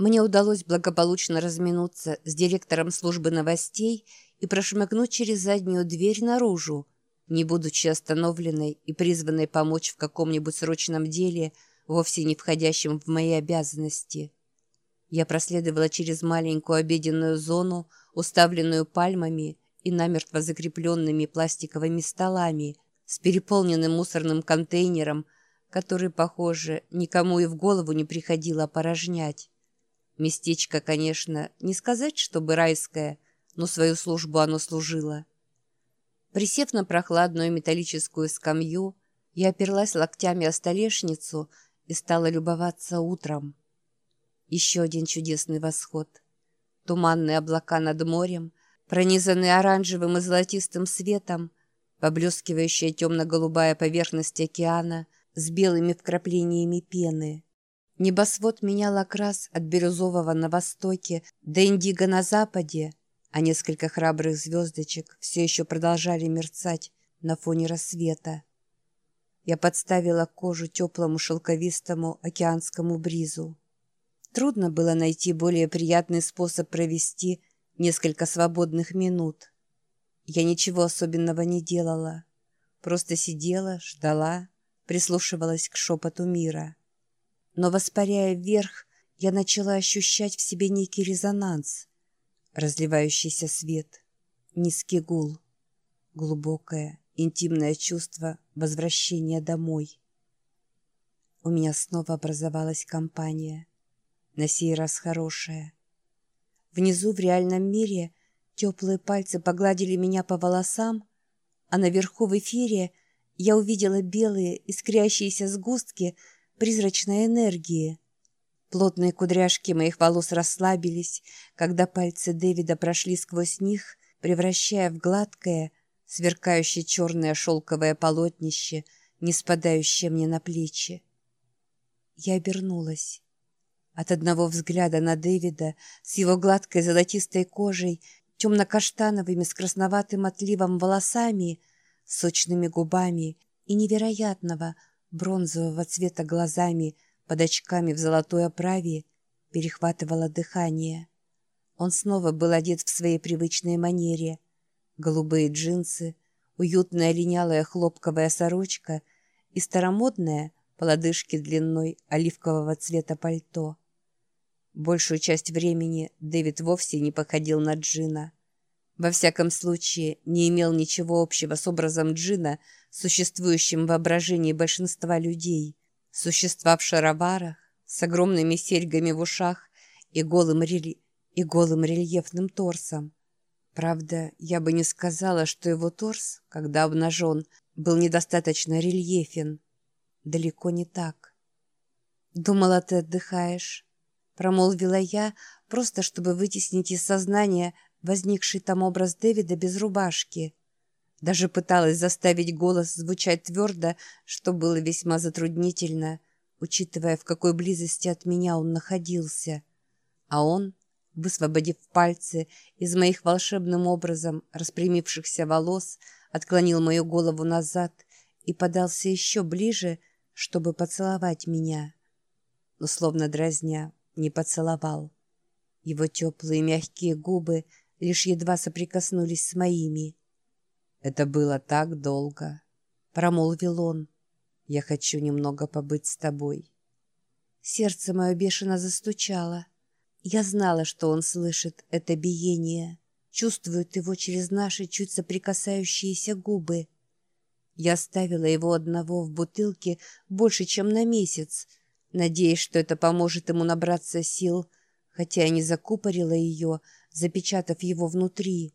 Мне удалось благополучно разминуться с директором службы новостей и прошмыгнуть через заднюю дверь наружу, не будучи остановленной и призванной помочь в каком-нибудь срочном деле, вовсе не входящем в мои обязанности. Я проследовала через маленькую обеденную зону, уставленную пальмами и намертво закрепленными пластиковыми столами с переполненным мусорным контейнером, который, похоже, никому и в голову не приходило опорожнять. Местечко, конечно, не сказать, чтобы райское, но свою службу оно служило. Присев на прохладную металлическую скамью, я оперлась локтями о столешницу и стала любоваться утром. Еще один чудесный восход. Туманные облака над морем, пронизанные оранжевым и золотистым светом, поблескивающая темно-голубая поверхность океана с белыми вкраплениями пены. Небосвод менял окрас от бирюзового на востоке до индиго на западе, а несколько храбрых звездочек все еще продолжали мерцать на фоне рассвета. Я подставила кожу теплому шелковистому океанскому бризу. Трудно было найти более приятный способ провести несколько свободных минут. Я ничего особенного не делала. Просто сидела, ждала, прислушивалась к шепоту мира. Но, воспаряя вверх, я начала ощущать в себе некий резонанс — разливающийся свет, низкий гул, глубокое, интимное чувство возвращения домой. У меня снова образовалась компания, на сей раз хорошая. Внизу в реальном мире теплые пальцы погладили меня по волосам, а наверху в эфире я увидела белые искрящиеся сгустки призрачной энергии — Плотные кудряшки моих волос расслабились, когда пальцы Дэвида прошли сквозь них, превращая в гладкое, сверкающее черное шелковое полотнище, не спадающее мне на плечи. Я обернулась. От одного взгляда на Дэвида с его гладкой золотистой кожей, темно-каштановыми с красноватым отливом волосами, сочными губами и невероятного бронзового цвета глазами – под очками в золотой оправе перехватывало дыхание. Он снова был одет в своей привычной манере. Голубые джинсы, уютная линялая хлопковая сорочка и старомодная по лодыжке длиной оливкового цвета пальто. Большую часть времени Дэвид вовсе не походил на Джина. Во всяком случае, не имел ничего общего с образом Джина, существующим в воображении большинства людей. Существа в шароварах, с огромными серьгами в ушах и голым, рели... и голым рельефным торсом. Правда, я бы не сказала, что его торс, когда обнажен, был недостаточно рельефен. Далеко не так. «Думала, ты отдыхаешь», — промолвила я, просто чтобы вытеснить из сознания возникший там образ Дэвида без рубашки — даже пыталась заставить голос звучать твердо, что было весьма затруднительно, учитывая, в какой близости от меня он находился. А он, высвободив пальцы из моих волшебным образом распрямившихся волос, отклонил мою голову назад и подался еще ближе, чтобы поцеловать меня. Но, словно дразня, не поцеловал. Его теплые мягкие губы лишь едва соприкоснулись с моими — «Это было так долго», — промолвил он. «Я хочу немного побыть с тобой». Сердце мое бешено застучало. Я знала, что он слышит это биение, чувствует его через наши чуть соприкасающиеся губы. Я оставила его одного в бутылке больше, чем на месяц, надеясь, что это поможет ему набраться сил, хотя я не закупорила ее, запечатав его внутри.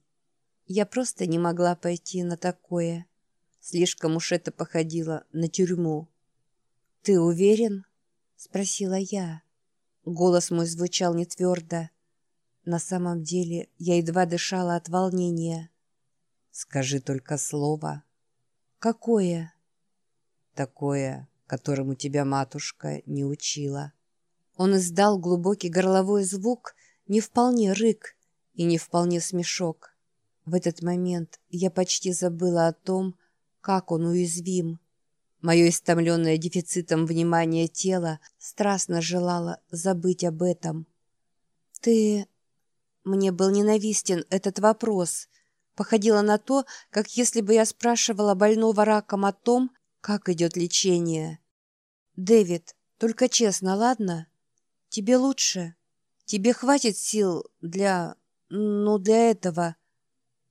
Я просто не могла пойти на такое. Слишком уж это походило на тюрьму. «Ты уверен?» — спросила я. Голос мой звучал не твердо. На самом деле я едва дышала от волнения. «Скажи только слово». «Какое?» «Такое, которому тебя матушка не учила». Он издал глубокий горловой звук, не вполне рык и не вполне смешок. В этот момент я почти забыла о том, как он уязвим. Мое истомленное дефицитом внимания тело страстно желало забыть об этом. «Ты...» Мне был ненавистен этот вопрос. Походило на то, как если бы я спрашивала больного раком о том, как идет лечение. «Дэвид, только честно, ладно? Тебе лучше? Тебе хватит сил для... ну, для этого?»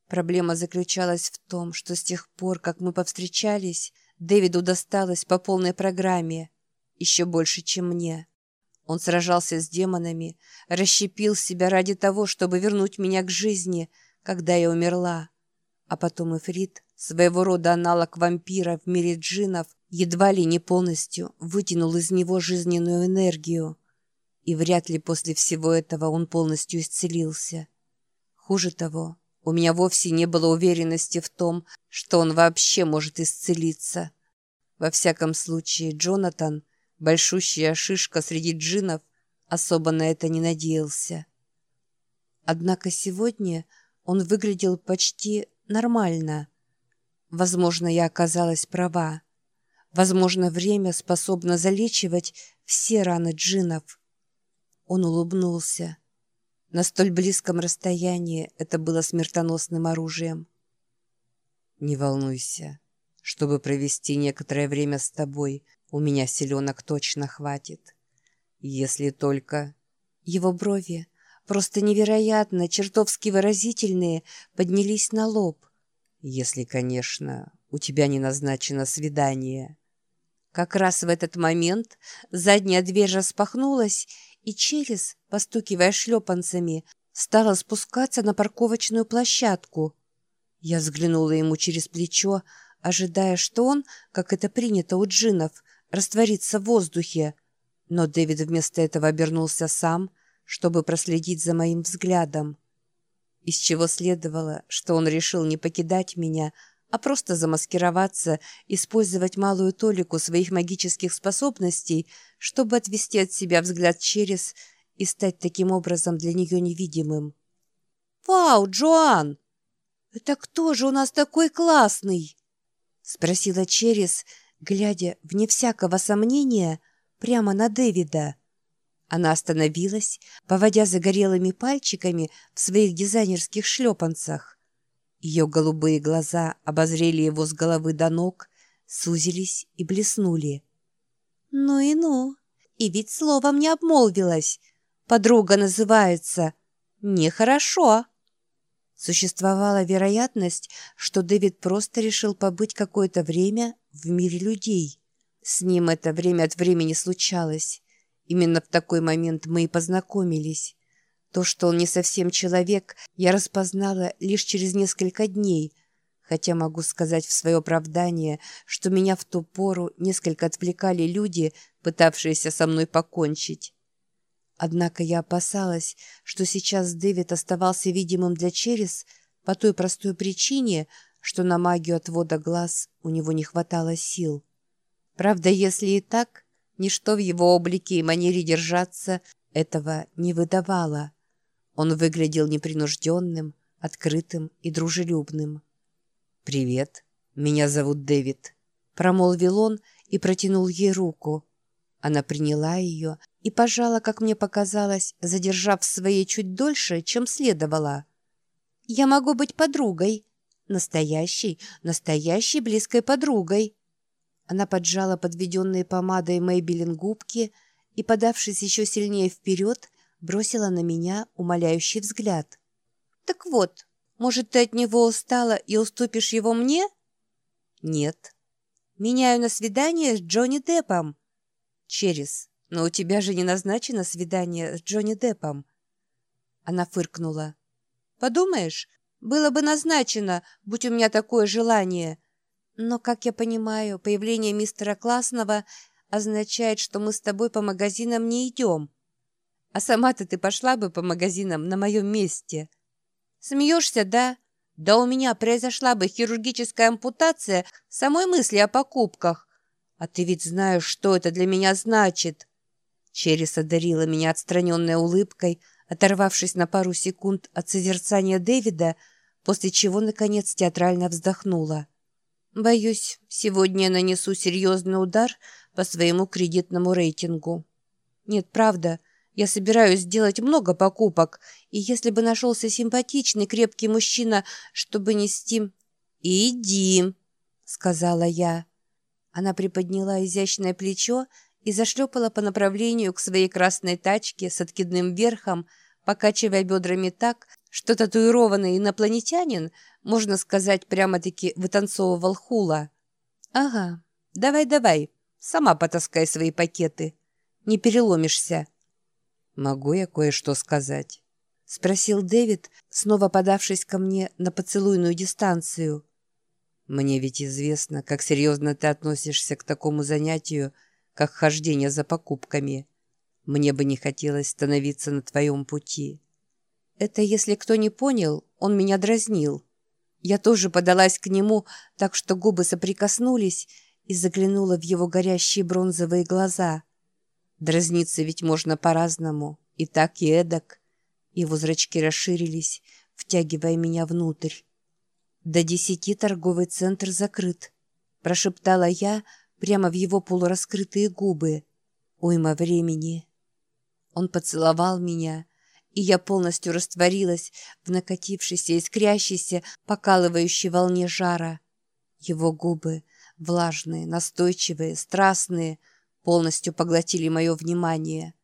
Проблема заключалась в том, что с тех пор, как мы повстречались, Дэвиду досталось по полной программе, еще больше, чем мне. Он сражался с демонами, расщепил себя ради того, чтобы вернуть меня к жизни, когда я умерла. А потом Эфрит, своего рода аналог вампира в мире джинов, едва ли не полностью вытянул из него жизненную энергию. И вряд ли после всего этого он полностью исцелился. Хуже того, у меня вовсе не было уверенности в том, что он вообще может исцелиться. Во всяком случае, Джонатан — Большущая шишка среди джинов особо на это не надеялся. Однако сегодня он выглядел почти нормально. Возможно, я оказалась права. Возможно, время способно залечивать все раны джинов. Он улыбнулся. На столь близком расстоянии это было смертоносным оружием. «Не волнуйся. Чтобы провести некоторое время с тобой, у меня селенок точно хватит. Если только... Его брови, просто невероятно, чертовски выразительные, поднялись на лоб. Если, конечно, у тебя не назначено свидание. Как раз в этот момент задняя дверь распахнулась, и через, постукивая шлепанцами, стала спускаться на парковочную площадку. Я взглянула ему через плечо, ожидая, что он, как это принято у джинов, раствориться в воздухе. Но Дэвид вместо этого обернулся сам, чтобы проследить за моим взглядом. Из чего следовало, что он решил не покидать меня, а просто замаскироваться, использовать малую толику своих магических способностей, чтобы отвести от себя взгляд через и стать таким образом для нее невидимым. «Вау, Джоан! Это кто же у нас такой классный?» — спросила Черес, — глядя, вне всякого сомнения, прямо на Дэвида. Она остановилась, поводя загорелыми пальчиками в своих дизайнерских шлепанцах. Ее голубые глаза обозрели его с головы до ног, сузились и блеснули. «Ну и ну! И ведь словом не обмолвилась. Подруга называется. Нехорошо!» Существовала вероятность, что Дэвид просто решил побыть какое-то время в мире людей. С ним это время от времени случалось. Именно в такой момент мы и познакомились. То, что он не совсем человек, я распознала лишь через несколько дней, хотя могу сказать в свое оправдание, что меня в ту пору несколько отвлекали люди, пытавшиеся со мной покончить. Однако я опасалась, что сейчас Дэвид оставался видимым для Черес по той простой причине, что на магию отвода глаз у него не хватало сил. Правда, если и так, ничто в его облике и манере держаться этого не выдавало. Он выглядел непринужденным, открытым и дружелюбным. «Привет, меня зовут Дэвид», — промолвил он и протянул ей руку. Она приняла ее и пожала, как мне показалось, задержав своей чуть дольше, чем следовало. «Я могу быть подругой», Настоящей, настоящей близкой подругой. Она поджала подведенные помадой Мэйбелин губки и, подавшись еще сильнее вперед, бросила на меня умоляющий взгляд. «Так вот, может, ты от него устала и уступишь его мне?» «Нет. Меняю на свидание с Джонни Деппом». «Через. Но у тебя же не назначено свидание с Джонни Деппом». Она фыркнула. «Подумаешь, было бы назначено, будь у меня такое желание. Но, как я понимаю, появление мистера Классного означает, что мы с тобой по магазинам не идем. А сама-то ты пошла бы по магазинам на моем месте. Смеешься, да? Да у меня произошла бы хирургическая ампутация самой мысли о покупках. А ты ведь знаешь, что это для меня значит. Черес одарила меня отстраненной улыбкой, оторвавшись на пару секунд от созерцания Дэвида, после чего, наконец, театрально вздохнула. «Боюсь, сегодня нанесу серьезный удар по своему кредитному рейтингу. Нет, правда, Я собираюсь сделать много покупок, и если бы нашелся симпатичный крепкий мужчина, чтобы нести... «Иди», — сказала я. Она приподняла изящное плечо и зашлепала по направлению к своей красной тачке с откидным верхом, покачивая бедрами так, что татуированный инопланетянин, можно сказать, прямо-таки вытанцовывал хула. «Ага, давай-давай, сама потаскай свои пакеты. Не переломишься». «Могу я кое-что сказать?» — спросил Дэвид, снова подавшись ко мне на поцелуйную дистанцию. «Мне ведь известно, как серьезно ты относишься к такому занятию, как хождение за покупками. Мне бы не хотелось становиться на твоем пути». Это, если кто не понял, он меня дразнил. Я тоже подалась к нему, так что губы соприкоснулись и заглянула в его горящие бронзовые глаза. Дразниться ведь можно по-разному, и так, и эдак. Его зрачки расширились, втягивая меня внутрь. «До десяти торговый центр закрыт», — прошептала я прямо в его полураскрытые губы. «Уйма времени». Он поцеловал меня, и я полностью растворилась в накатившейся, искрящейся, покалывающей волне жара. Его губы, влажные, настойчивые, страстные, полностью поглотили мое внимание.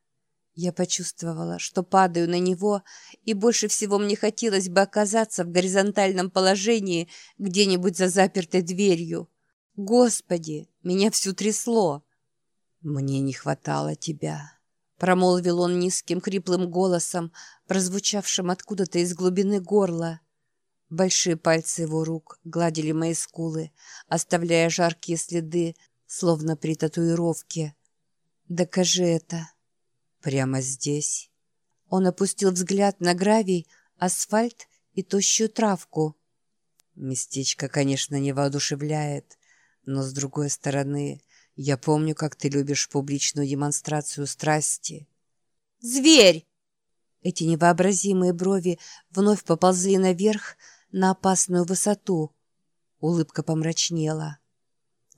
Я почувствовала, что падаю на него, и больше всего мне хотелось бы оказаться в горизонтальном положении где-нибудь за запертой дверью. Господи, меня всю трясло. Мне не хватало тебя промолвил он низким хриплым голосом, прозвучавшим откуда-то из глубины горла. Большие пальцы его рук гладили мои скулы, оставляя жаркие следы, словно при татуировке. «Докажи это». «Прямо здесь». Он опустил взгляд на гравий, асфальт и тощую травку. Местечко, конечно, не воодушевляет, но, с другой стороны, я помню, как ты любишь публичную демонстрацию страсти. Зверь! Эти невообразимые брови вновь поползли наверх на опасную высоту. Улыбка помрачнела.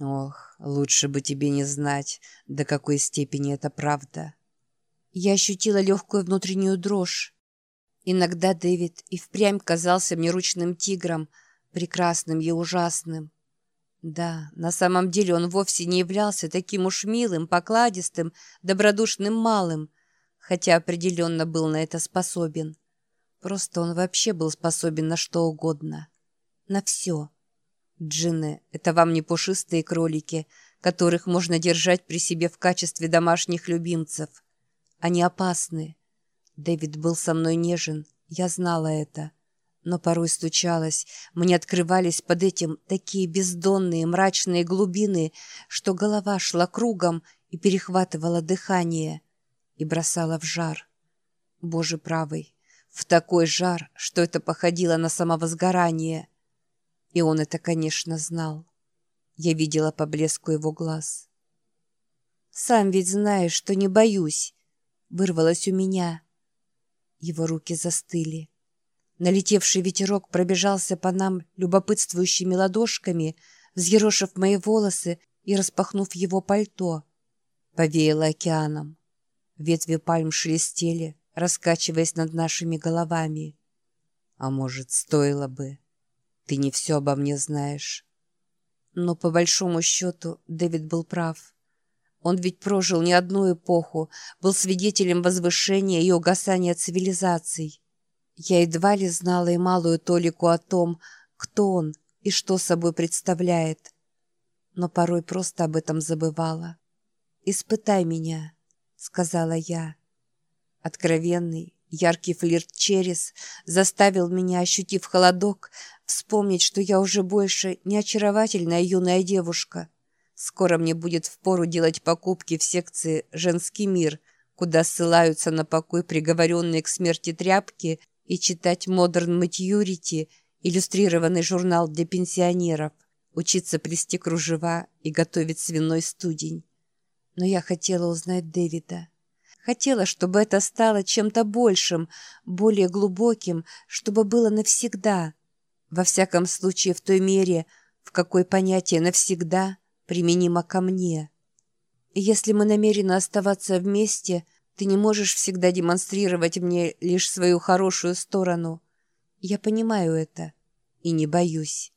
Ох, лучше бы тебе не знать, до какой степени это правда. Я ощутила легкую внутреннюю дрожь. Иногда Дэвид и впрямь казался мне ручным тигром, прекрасным и ужасным. Да, на самом деле он вовсе не являлся таким уж милым, покладистым, добродушным малым, хотя определенно был на это способен. Просто он вообще был способен на что угодно. На все. Джинны — это вам не пушистые кролики, которых можно держать при себе в качестве домашних любимцев. Они опасны. Дэвид был со мной нежен, я знала это. — но порой стучалась, мне открывались под этим такие бездонные мрачные глубины, что голова шла кругом и перехватывала дыхание и бросала в жар. Боже правый, в такой жар, что это походило на самовозгорание. И он это, конечно, знал. Я видела по блеску его глаз. «Сам ведь знаешь, что не боюсь», — вырвалось у меня. Его руки застыли. Налетевший ветерок пробежался по нам любопытствующими ладошками, взъерошив мои волосы и распахнув его пальто. Повеяло океаном. Ветви пальм шелестели, раскачиваясь над нашими головами. А может, стоило бы? Ты не все обо мне знаешь. Но по большому счету Дэвид был прав. Он ведь прожил не одну эпоху, был свидетелем возвышения и угасания цивилизаций. Я едва ли знала и малую толику о том, кто он и что собой представляет. Но порой просто об этом забывала. «Испытай меня», — сказала я. Откровенный, яркий флирт через заставил меня, ощутив холодок, вспомнить, что я уже больше не очаровательная юная девушка. Скоро мне будет впору делать покупки в секции «Женский мир», куда ссылаются на покой приговоренные к смерти тряпки и читать Modern Maturity, иллюстрированный журнал для пенсионеров, учиться плести кружева и готовить свиной студень. Но я хотела узнать Дэвида. Хотела, чтобы это стало чем-то большим, более глубоким, чтобы было навсегда. Во всяком случае, в той мере, в какой понятие «навсегда» применимо ко мне. Если мы намерены оставаться вместе, Ты не можешь всегда демонстрировать мне лишь свою хорошую сторону. Я понимаю это и не боюсь».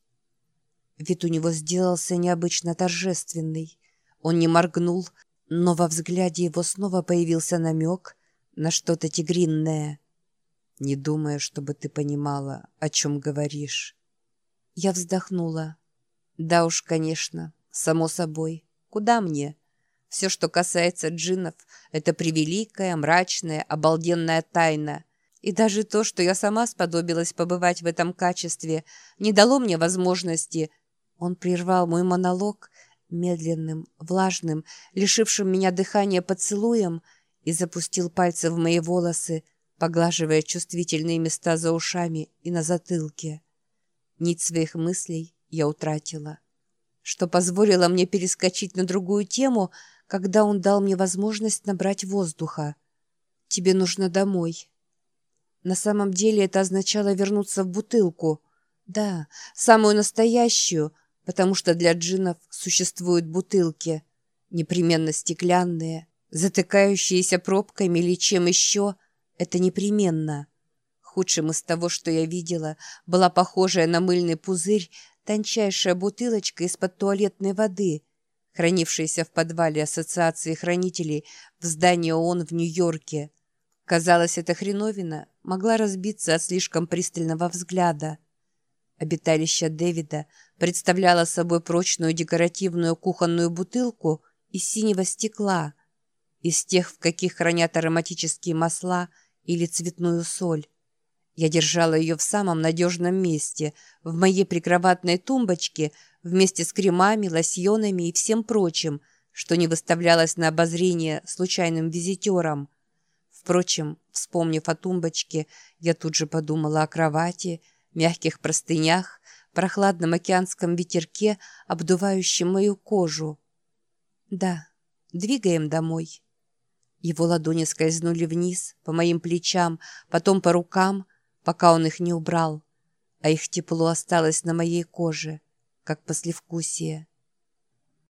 Вид у него сделался необычно торжественный. Он не моргнул, но во взгляде его снова появился намек на что-то тигринное. «Не думаю, чтобы ты понимала, о чем говоришь». Я вздохнула. «Да уж, конечно, само собой. Куда мне? Все, что касается джиннов, это превеликая, мрачная, обалденная тайна. И даже то, что я сама сподобилась побывать в этом качестве, не дало мне возможности...» Он прервал мой монолог медленным, влажным, лишившим меня дыхания поцелуем и запустил пальцы в мои волосы, поглаживая чувствительные места за ушами и на затылке. Нить своих мыслей я утратила, что позволило мне перескочить на другую тему, когда он дал мне возможность набрать воздуха. «Тебе нужно домой». На самом деле это означало вернуться в бутылку. Да, самую настоящую — потому что для джинов существуют бутылки, непременно стеклянные, затыкающиеся пробками или чем еще, это непременно. Худшим из того, что я видела, была похожая на мыльный пузырь тончайшая бутылочка из-под туалетной воды, хранившаяся в подвале Ассоциации хранителей в здании ООН в Нью-Йорке. Казалось, эта хреновина могла разбиться от слишком пристального взгляда. Обиталище Дэвида представляло собой прочную декоративную кухонную бутылку из синего стекла, из тех, в каких хранят ароматические масла или цветную соль. Я держала ее в самом надежном месте, в моей прикроватной тумбочке, вместе с кремами, лосьонами и всем прочим, что не выставлялось на обозрение случайным визитерам. Впрочем, вспомнив о тумбочке, я тут же подумала о кровати – мягких простынях, прохладном океанском ветерке, обдувающем мою кожу. Да, двигаем домой. Его ладони скользнули вниз, по моим плечам, потом по рукам, пока он их не убрал, а их тепло осталось на моей коже, как послевкусие.